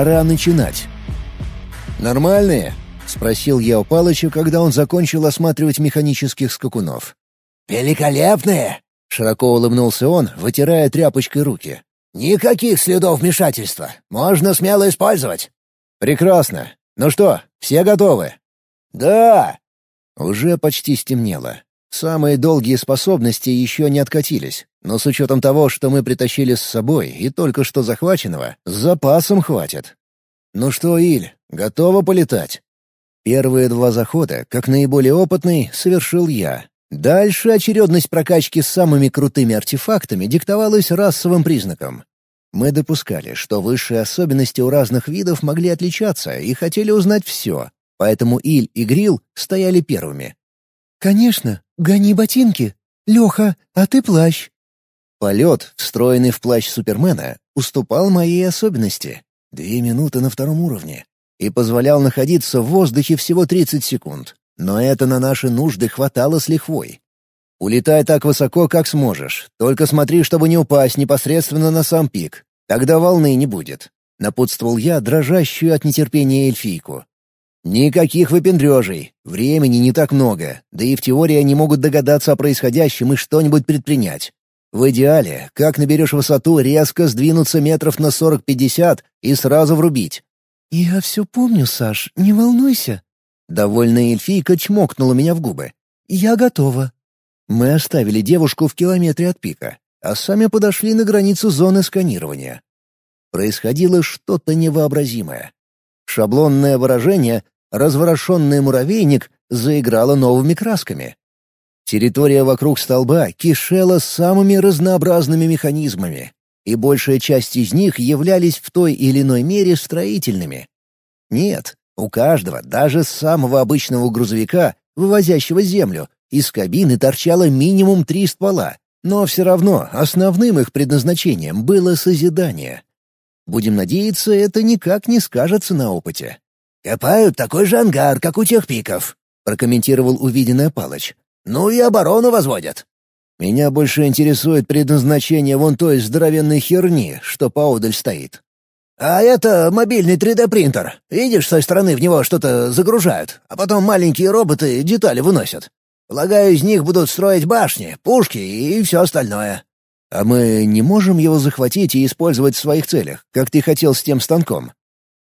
Пора начинать. «Нормальные?» — спросил я у Палыча, когда он закончил осматривать механических скакунов. «Великолепные!» — широко улыбнулся он, вытирая тряпочкой руки. «Никаких следов вмешательства. Можно смело использовать». «Прекрасно. Ну что, все готовы?» «Да!» Уже почти стемнело. Самые долгие способности еще не откатились, но с учетом того, что мы притащили с собой и только что захваченного, с запасом хватит. «Ну что, Иль, готова полетать?» Первые два захода, как наиболее опытный, совершил я. Дальше очередность прокачки с самыми крутыми артефактами диктовалась расовым признаком. Мы допускали, что высшие особенности у разных видов могли отличаться и хотели узнать все, поэтому Иль и Грил стояли первыми. «Конечно, гони ботинки. Леха, а ты плащ». Полет, встроенный в плащ Супермена, уступал моей особенности. Две минуты на втором уровне. И позволял находиться в воздухе всего 30 секунд. Но это на наши нужды хватало с лихвой. Улетай так высоко, как сможешь. Только смотри, чтобы не упасть непосредственно на сам пик. Тогда волны не будет. Напутствовал я дрожащую от нетерпения эльфийку. Никаких выпендрежей. Времени не так много, да и в теории они могут догадаться о происходящем и что-нибудь предпринять. В идеале, как наберешь высоту, резко сдвинуться метров на 40-50 и сразу врубить. «Я все помню, Саш, не волнуйся». Довольная эльфийка чмокнула меня в губы. «Я готова». Мы оставили девушку в километре от пика, а сами подошли на границу зоны сканирования. Происходило что-то невообразимое. Шаблонное выражение «разворошенный муравейник» заиграло новыми красками. Территория вокруг столба кишела самыми разнообразными механизмами, и большая часть из них являлись в той или иной мере строительными. Нет, у каждого, даже самого обычного грузовика, вывозящего землю, из кабины торчало минимум три ствола, но все равно основным их предназначением было созидание. Будем надеяться, это никак не скажется на опыте. «Копают такой же ангар, как у тех пиков», — прокомментировал увиденное Палыч. «Ну и оборону возводят». «Меня больше интересует предназначение вон той здоровенной херни, что поодаль стоит». «А это мобильный 3D-принтер. Видишь, с той стороны в него что-то загружают, а потом маленькие роботы детали выносят. Полагаю, из них будут строить башни, пушки и все остальное». «А мы не можем его захватить и использовать в своих целях, как ты хотел с тем станком?»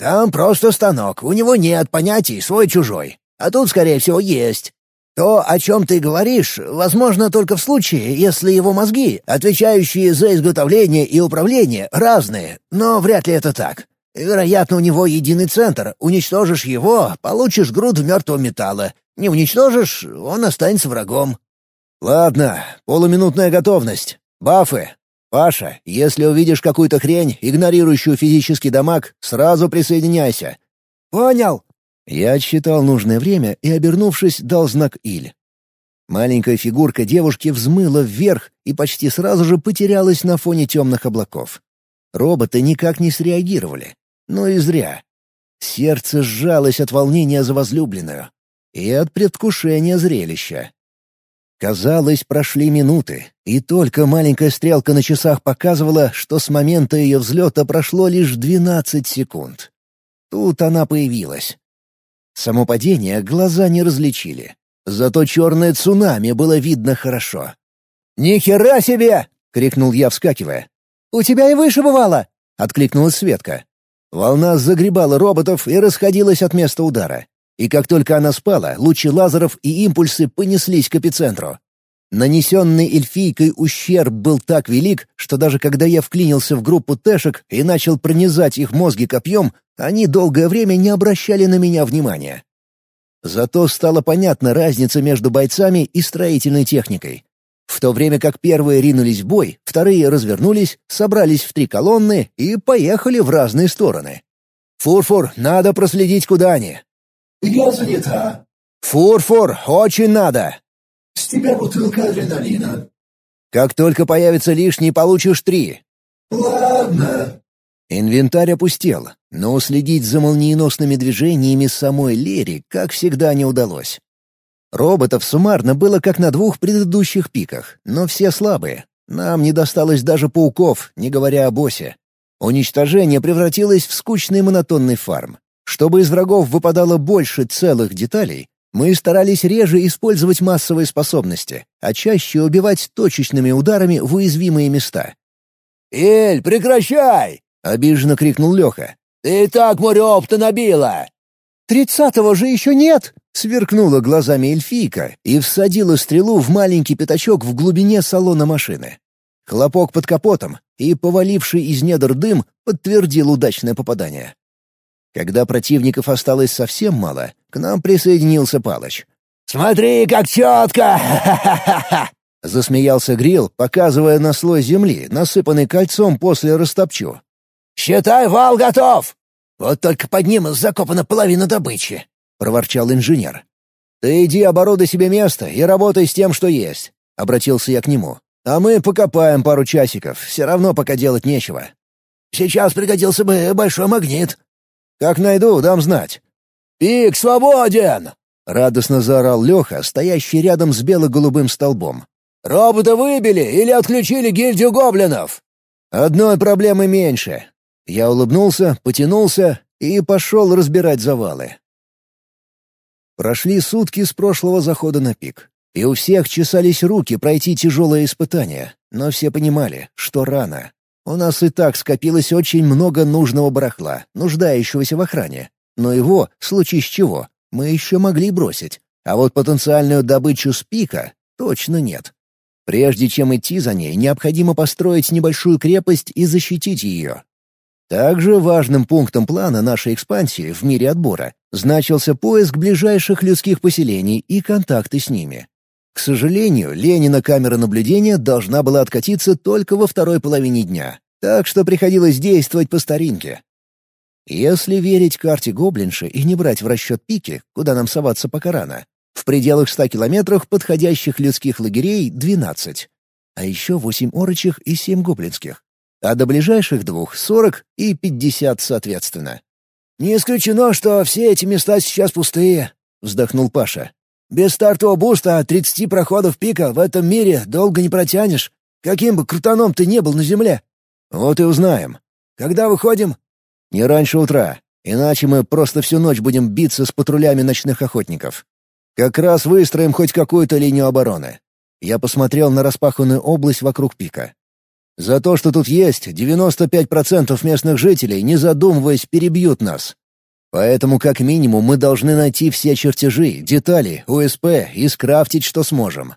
«Там просто станок, у него нет понятий свой-чужой. А тут, скорее всего, есть. То, о чем ты говоришь, возможно только в случае, если его мозги, отвечающие за изготовление и управление, разные, но вряд ли это так. Вероятно, у него единый центр. Уничтожишь его — получишь груду мертвого металла. Не уничтожишь — он останется врагом». «Ладно, полуминутная готовность. Бафы. Паша, если увидишь какую-то хрень, игнорирующую физический дамаг, сразу присоединяйся». «Понял». Я отсчитал нужное время и, обернувшись, дал знак «Иль». Маленькая фигурка девушки взмыла вверх и почти сразу же потерялась на фоне темных облаков. Роботы никак не среагировали. Но и зря. Сердце сжалось от волнения за возлюбленную и от предвкушения зрелища. Казалось, прошли минуты, и только маленькая стрелка на часах показывала, что с момента ее взлета прошло лишь 12 секунд. Тут она появилась. Само падение глаза не различили. Зато черное цунами было видно хорошо. «Ни хера себе!» — крикнул я, вскакивая. «У тебя и выше бывало!» — откликнулась Светка. Волна загребала роботов и расходилась от места удара. И как только она спала, лучи лазеров и импульсы понеслись к эпицентру. Нанесенный эльфийкой ущерб был так велик, что даже когда я вклинился в группу тэшек и начал пронизать их мозги копьем, они долгое время не обращали на меня внимания. Зато стала понятна разница между бойцами и строительной техникой. В то время как первые ринулись в бой, вторые развернулись, собрались в три колонны и поехали в разные стороны. «Фурфур, надо проследить, куда они. «Я занята». «Фур-фур, очень надо». «С тебя бутылка адреналина». «Как только появится лишний, получишь три». «Ладно». Инвентарь опустел, но уследить за молниеносными движениями самой Лери, как всегда, не удалось. Роботов суммарно было как на двух предыдущих пиках, но все слабые. Нам не досталось даже пауков, не говоря о боссе. Уничтожение превратилось в скучный монотонный фарм. Чтобы из врагов выпадало больше целых деталей, мы старались реже использовать массовые способности, а чаще убивать точечными ударами в уязвимые места. «Эль, прекращай!» — обиженно крикнул Леха. «Ты и так море опыта набила!» «Тридцатого же еще нет!» — сверкнула глазами эльфийка и всадила стрелу в маленький пятачок в глубине салона машины. Хлопок под капотом и поваливший из недр дым подтвердил удачное попадание. Когда противников осталось совсем мало, к нам присоединился Палыч. «Смотри, как четко! Засмеялся Грил, показывая на слой земли, насыпанный кольцом после растопчу. «Считай, вал готов!» «Вот только под ним закопана половина добычи», — проворчал инженер. «Ты иди оборудуй себе место и работай с тем, что есть», — обратился я к нему. «А мы покопаем пару часиков, все равно пока делать нечего». «Сейчас пригодился бы большой магнит», как найду, дам знать». «Пик свободен!» — радостно заорал Леха, стоящий рядом с бело-голубым столбом. «Робота выбили или отключили гильдию гоблинов?» «Одной проблемы меньше». Я улыбнулся, потянулся и пошел разбирать завалы. Прошли сутки с прошлого захода на пик, и у всех чесались руки пройти тяжелое испытание, но все понимали, что рано. У нас и так скопилось очень много нужного барахла, нуждающегося в охране. Но его, в случае с чего, мы еще могли бросить. А вот потенциальную добычу с пика точно нет. Прежде чем идти за ней, необходимо построить небольшую крепость и защитить ее. Также важным пунктом плана нашей экспансии в мире отбора значился поиск ближайших людских поселений и контакты с ними. К сожалению, Ленина камера наблюдения должна была откатиться только во второй половине дня, так что приходилось действовать по старинке. Если верить карте Гоблинши и не брать в расчет пики, куда нам соваться пока рано, в пределах ста километрах подходящих людских лагерей — 12, а еще восемь орочих и семь гоблинских, а до ближайших двух — 40 и 50 соответственно. «Не исключено, что все эти места сейчас пустые», — вздохнул Паша. Без стартового буста 30 проходов пика в этом мире долго не протянешь, каким бы крутаном ты не был на земле. Вот и узнаем. Когда выходим? Не раньше утра, иначе мы просто всю ночь будем биться с патрулями ночных охотников. Как раз выстроим хоть какую-то линию обороны. Я посмотрел на распаханную область вокруг пика. За то, что тут есть, 95% местных жителей, не задумываясь, перебьют нас. Поэтому как минимум мы должны найти все чертежи, детали, УСП и скрафтить, что сможем.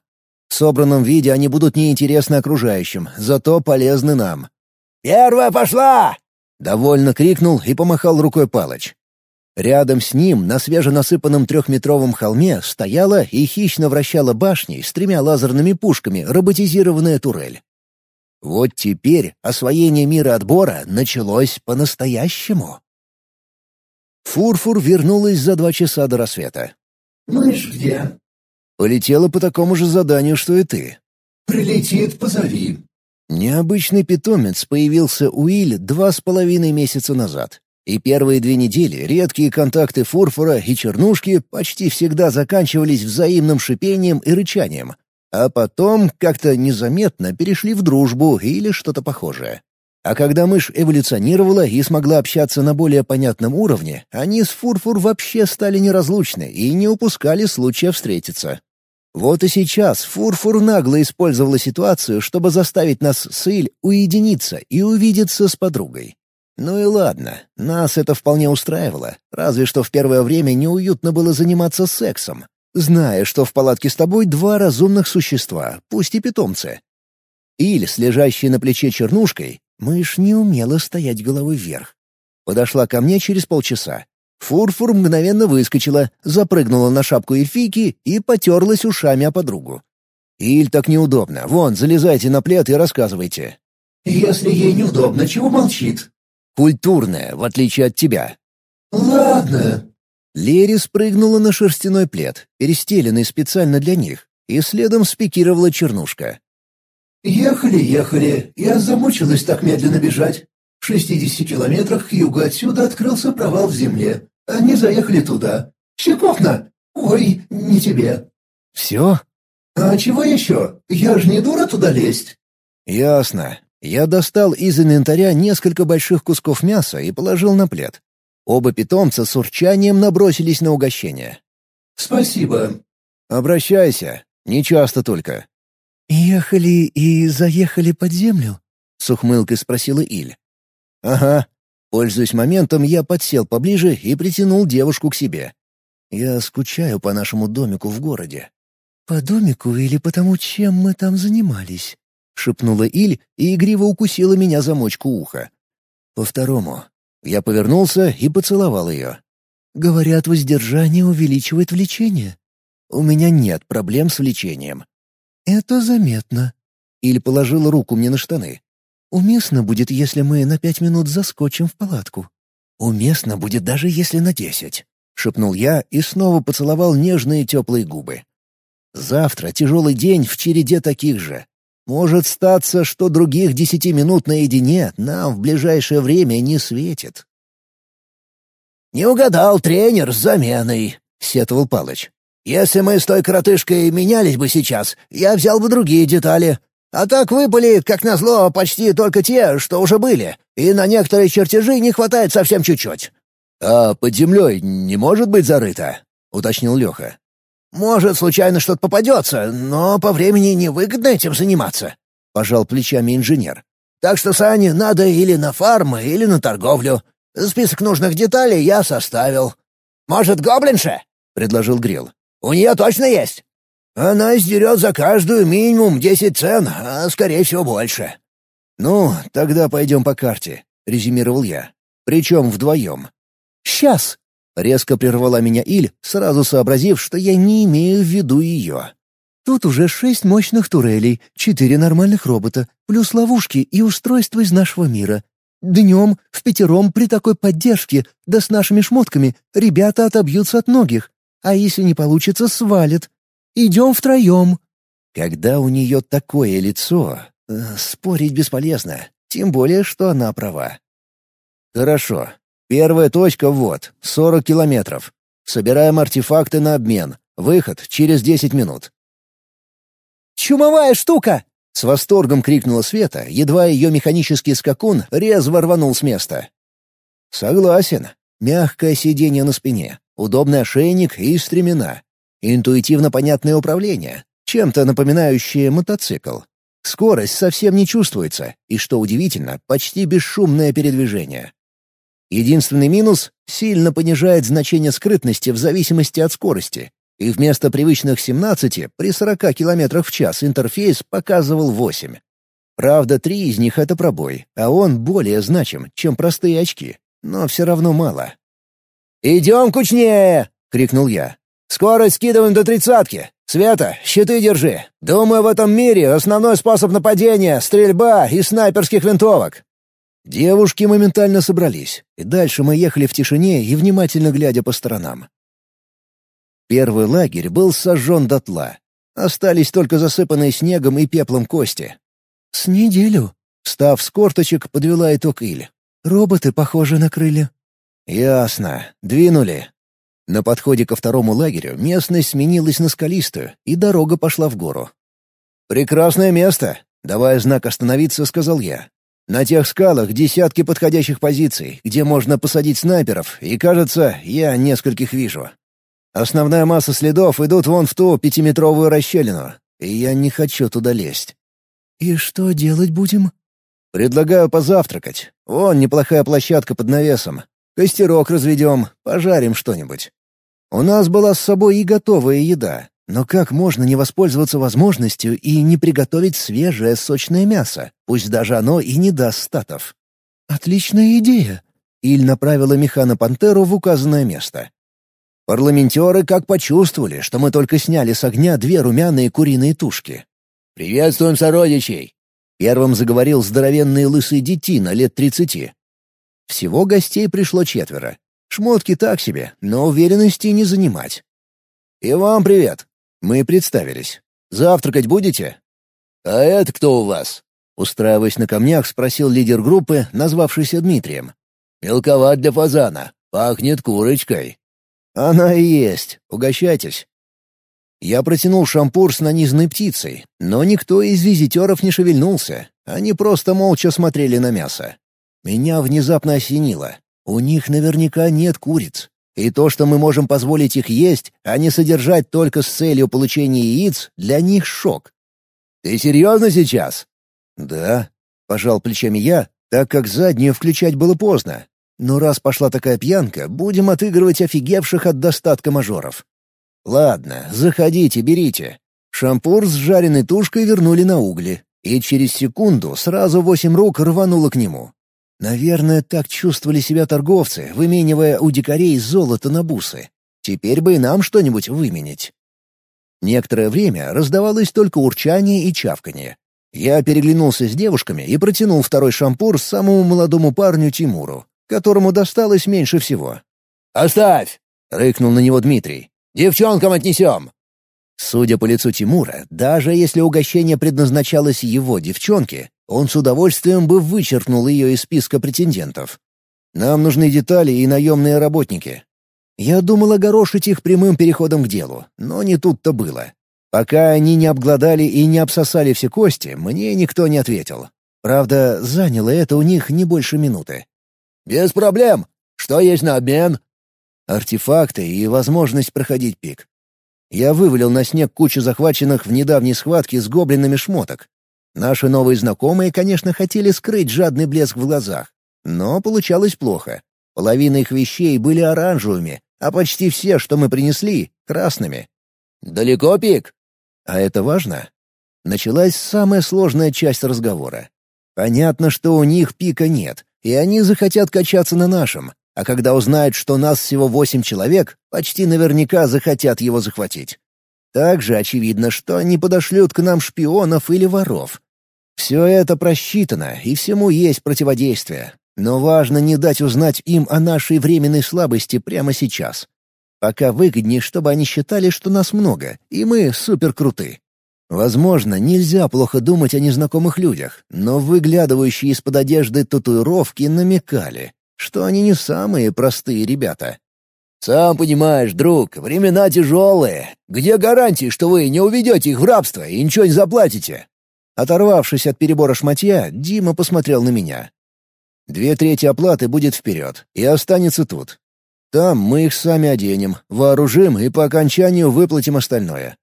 В собранном виде они будут неинтересны окружающим, зато полезны нам. «Первая пошла!» — довольно крикнул и помахал рукой Палыч. Рядом с ним, на свеженасыпанном трехметровом холме, стояла и хищно вращала башней с тремя лазерными пушками роботизированная турель. Вот теперь освоение мира отбора началось по-настоящему. Фурфур вернулась за два часа до рассвета. «Мышь где?» «Полетела по такому же заданию, что и ты». «Прилетит, позови». Необычный питомец появился у Иль два с половиной месяца назад. И первые две недели редкие контакты Фурфура и Чернушки почти всегда заканчивались взаимным шипением и рычанием, а потом как-то незаметно перешли в дружбу или что-то похожее. А когда мышь эволюционировала и смогла общаться на более понятном уровне, они с Фурфур вообще стали неразлучны и не упускали случая встретиться. Вот и сейчас Фурфур нагло использовала ситуацию, чтобы заставить нас с Иль уединиться и увидеться с подругой. Ну и ладно, нас это вполне устраивало, разве что в первое время неуютно было заниматься сексом, зная, что в палатке с тобой два разумных существа, пусть и питомцы. Иль с лежащей на плече чернушкой, Мышь не умела стоять головой вверх. Подошла ко мне через полчаса. Фурфур мгновенно выскочила, запрыгнула на шапку эльфийки и потерлась ушами о подругу. «Иль так неудобно. Вон, залезайте на плед и рассказывайте». «Если ей неудобно, чего молчит?» «Культурная, в отличие от тебя». «Ладно». Лери спрыгнула на шерстяной плед, перестеленный специально для них, и следом спикировала чернушка. «Ехали, ехали. Я замучилась так медленно бежать. В шестидесяти километрах к югу отсюда открылся провал в земле. Они заехали туда. Щековна! Ой, не тебе». «Все?» «А чего еще? Я же не дура туда лезть». «Ясно. Я достал из инвентаря несколько больших кусков мяса и положил на плед. Оба питомца с урчанием набросились на угощение. «Спасибо». «Обращайся. Не часто только». «Ехали и заехали под землю?» — с ухмылкой спросила Иль. «Ага». Пользуясь моментом, я подсел поближе и притянул девушку к себе. Я скучаю по нашему домику в городе. «По домику или потому, чем мы там занимались?» — шепнула Иль и игриво укусила меня за мочку уха. «По второму». Я повернулся и поцеловал ее. «Говорят, воздержание увеличивает влечение». «У меня нет проблем с влечением». «Это заметно». Иль положила руку мне на штаны. «Уместно будет, если мы на пять минут заскочим в палатку». «Уместно будет даже если на десять», — шепнул я и снова поцеловал нежные теплые губы. «Завтра тяжелый день в череде таких же. Может статься, что других десяти минут наедине нам в ближайшее время не светит. «Не угадал тренер с заменой», — сетовал Палыч. «Если мы с той коротышкой менялись бы сейчас, я взял бы другие детали. А так выпали, как назло, почти только те, что уже были, и на некоторые чертежи не хватает совсем чуть-чуть». «А под землей не может быть зарыто?» — уточнил Леха. «Может, случайно что-то попадется, но по времени невыгодно этим заниматься», — пожал плечами инженер. «Так что, Сане, надо или на фарм, или на торговлю. Список нужных деталей я составил». «Может, гоблинша?» — предложил Грил. «У нее точно есть?» «Она сдерет за каждую минимум десять цен, а, скорее всего, больше». «Ну, тогда пойдем по карте», — резюмировал я. «Причем вдвоем». «Сейчас!» Резко прервала меня Иль, сразу сообразив, что я не имею в виду ее. «Тут уже шесть мощных турелей, четыре нормальных робота, плюс ловушки и устройства из нашего мира. Днем, в пятером, при такой поддержке, да с нашими шмотками, ребята отобьются от многих. А если не получится, свалят. Идем втроем». Когда у нее такое лицо, э, спорить бесполезно, тем более, что она права. «Хорошо, Первая точка вот, 40 километров. Собираем артефакты на обмен. Выход через 10 минут. «Чумовая штука!» — с восторгом крикнула Света, едва ее механический скакун резво рванул с места. «Согласен. Мягкое сиденье на спине, удобный ошейник и стремена. Интуитивно понятное управление, чем-то напоминающее мотоцикл. Скорость совсем не чувствуется, и, что удивительно, почти бесшумное передвижение. Единственный минус — сильно понижает значение скрытности в зависимости от скорости. И вместо привычных 17 при 40 км в час интерфейс показывал 8. Правда, три из них — это пробой, а он более значим, чем простые очки. Но все равно мало. «Идем кучнее!» — крикнул я. «Скорость скидываем до тридцатки. Света, щиты держи. Думаю, в этом мире основной способ нападения — стрельба из снайперских винтовок. Девушки моментально собрались, и дальше мы ехали в тишине и внимательно глядя по сторонам. Первый лагерь был сожжен дотла. Остались только засыпанные снегом и пеплом кости. «С неделю», — встав с корточек, подвела итог Иль. «Роботы, похоже, накрыли». «Ясно. Двинули». На подходе ко второму лагерю местность сменилась на скалистую, и дорога пошла в гору. «Прекрасное место!» — давая знак остановиться, сказал я. На тех скалах десятки подходящих позиций, где можно посадить снайперов, и, кажется, я нескольких вижу. Основная масса следов идут вон в ту пятиметровую расщелину, и я не хочу туда лезть. «И что делать будем?» «Предлагаю позавтракать. Вон неплохая площадка под навесом. Костерок разведем, пожарим что-нибудь. У нас была с собой и готовая еда, но как можно не воспользоваться возможностью и не приготовить свежее сочное мясо, пусть даже оно и не даст статов? «Отличная идея!» Иль направила механа-пантеру в указанное место. Парламентеры как почувствовали, что мы только сняли с огня две румяные куриные тушки. «Приветствуем сородичей!» Первым заговорил здоровенный лысый детина лет тридцати. Всего гостей пришло четверо. Шмотки так себе, но уверенности не занимать. «И вам привет!» Мы представились. «Завтракать будете?» «А это кто у вас?» Устраиваясь на камнях, спросил лидер группы, назвавшийся Дмитрием. «Мелковат для фазана. Пахнет курочкой». «Она и есть. Угощайтесь». Я протянул шампур с нанизанной птицей, но никто из визитеров не шевельнулся. Они просто молча смотрели на мясо. Меня внезапно осенило. У них наверняка нет куриц. И то, что мы можем позволить их есть, а не содержать только с целью получения яиц, для них шок. «Ты серьезно сейчас?» «Да», — пожал плечами я, так как заднюю включать было поздно. Но раз пошла такая пьянка, будем отыгрывать офигевших от достатка мажоров. «Ладно, заходите, берите». Шампур с жареной тушкой вернули на угли, и через секунду сразу восемь рук рвануло к нему. Наверное, так чувствовали себя торговцы, выменивая у дикарей золото на бусы. Теперь бы и нам что-нибудь выменить. Некоторое время раздавалось только урчание и чавканье. Я переглянулся с девушками и протянул второй шампур самому молодому парню Тимуру, которому досталось меньше всего. «Оставь!» — рыкнул на него Дмитрий. «Девчонкам отнесем!» Судя по лицу Тимура, даже если угощение предназначалось его девчонке, он с удовольствием бы вычеркнул ее из списка претендентов. Нам нужны детали и наемные работники. Я думал огорошить их прямым переходом к делу, но не тут-то было. Пока они не обглодали и не обсосали все кости, мне никто не ответил. Правда, заняло это у них не больше минуты. «Без проблем. Что есть на обмен?» Артефакты и возможность проходить пик. Я вывалил на снег кучу захваченных в недавней схватке с гоблинами шмоток. Наши новые знакомые, конечно, хотели скрыть жадный блеск в глазах, но получалось плохо. Половина их вещей были оранжевыми, а почти все, что мы принесли, — красными. «Далеко пик?» А это важно? Началась самая сложная часть разговора. Понятно, что у них пика нет, и они захотят качаться на нашем, а когда узнают, что нас всего восемь человек, почти наверняка захотят его захватить. Также очевидно, что они подошлют к нам шпионов или воров. Все это просчитано, и всему есть противодействие. Но важно не дать узнать им о нашей временной слабости прямо сейчас. Пока выгоднее, чтобы они считали, что нас много, и мы суперкруты. Возможно, нельзя плохо думать о незнакомых людях, но выглядывающие из-под одежды татуировки намекали, что они не самые простые ребята. «Сам понимаешь, друг, времена тяжелые. Где гарантии, что вы не уведете их в рабство и ничего не заплатите?» Оторвавшись от перебора шматья, Дима посмотрел на меня. «Две трети оплаты будет вперед и останется тут. Там мы их сами оденем, вооружим и по окончанию выплатим остальное.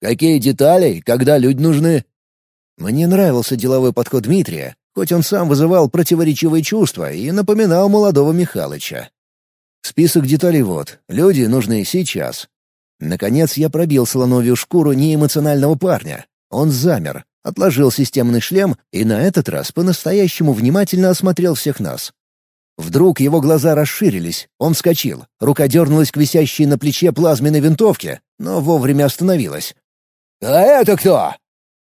Какие детали, когда люди нужны?» Мне нравился деловой подход Дмитрия, хоть он сам вызывал противоречивые чувства и напоминал молодого Михалыча. Список деталей вот. Люди нужны сейчас. Наконец я пробил слоновью шкуру неэмоционального парня. Он замер, отложил системный шлем и на этот раз по-настоящему внимательно осмотрел всех нас. Вдруг его глаза расширились, он вскочил, рука дернулась к висящей на плече плазменной винтовке, но вовремя остановилась. «А это кто?»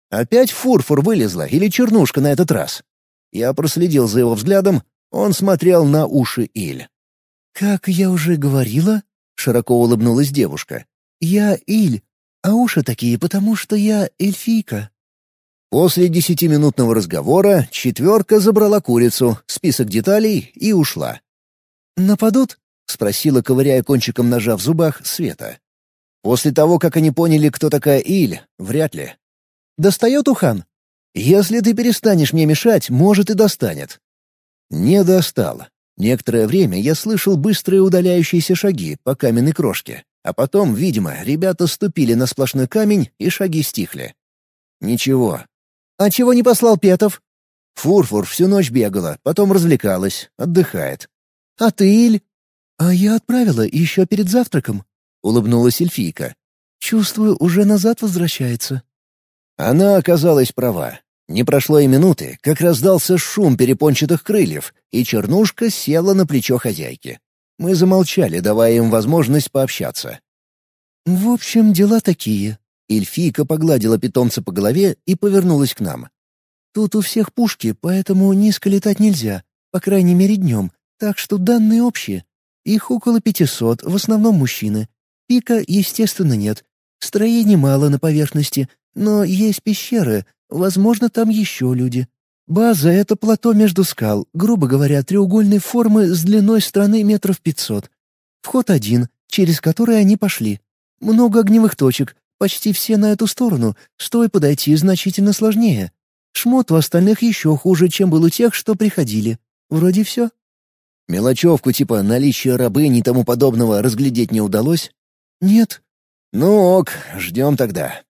Опять фурфур вылезла или чернушка на этот раз? Я проследил за его взглядом, он смотрел на уши Иль. «Как я уже говорила», — широко улыбнулась девушка, — «я Иль, а уши такие, потому что я эльфийка». После десятиминутного разговора четверка забрала курицу, список деталей и ушла. «Нападут?» — спросила, ковыряя кончиком ножа в зубах, Света. После того, как они поняли, кто такая Иль, вряд ли. «Достает Ухан?» «Если ты перестанешь мне мешать, может и достанет». Не достал. Некоторое время я слышал быстрые удаляющиеся шаги по каменной крошке, а потом, видимо, ребята ступили на сплошной камень, и шаги стихли. Ничего. «А чего не послал Петов?» Фурфур всю ночь бегала, потом развлекалась, отдыхает. «А ты, Иль?» «А я отправила еще перед завтраком», — улыбнулась эльфийка. «Чувствую, уже назад возвращается». Она оказалась права. Не прошло и минуты, как раздался шум перепончатых крыльев, и чернушка села на плечо хозяйки. Мы замолчали, давая им возможность пообщаться. «В общем, дела такие». Эльфийка погладила питомца по голове и повернулась к нам. «Тут у всех пушки, поэтому низко летать нельзя, по крайней мере днем, так что данные общие. Их около пятисот, в основном мужчины. Пика, естественно, нет. Строений мало на поверхности, но есть пещеры, возможно, там еще люди. База — это плато между скал, грубо говоря, треугольной формы с длиной стороны метров пятьсот. Вход один, через который они пошли. Много огневых точек, почти все на эту сторону, с той подойти значительно сложнее. Шмот у остальных еще хуже, чем был у тех, что приходили. Вроде все. Мелочевку типа наличия рабынь и тому подобного разглядеть не удалось? Нет. Ну ок, ждем тогда.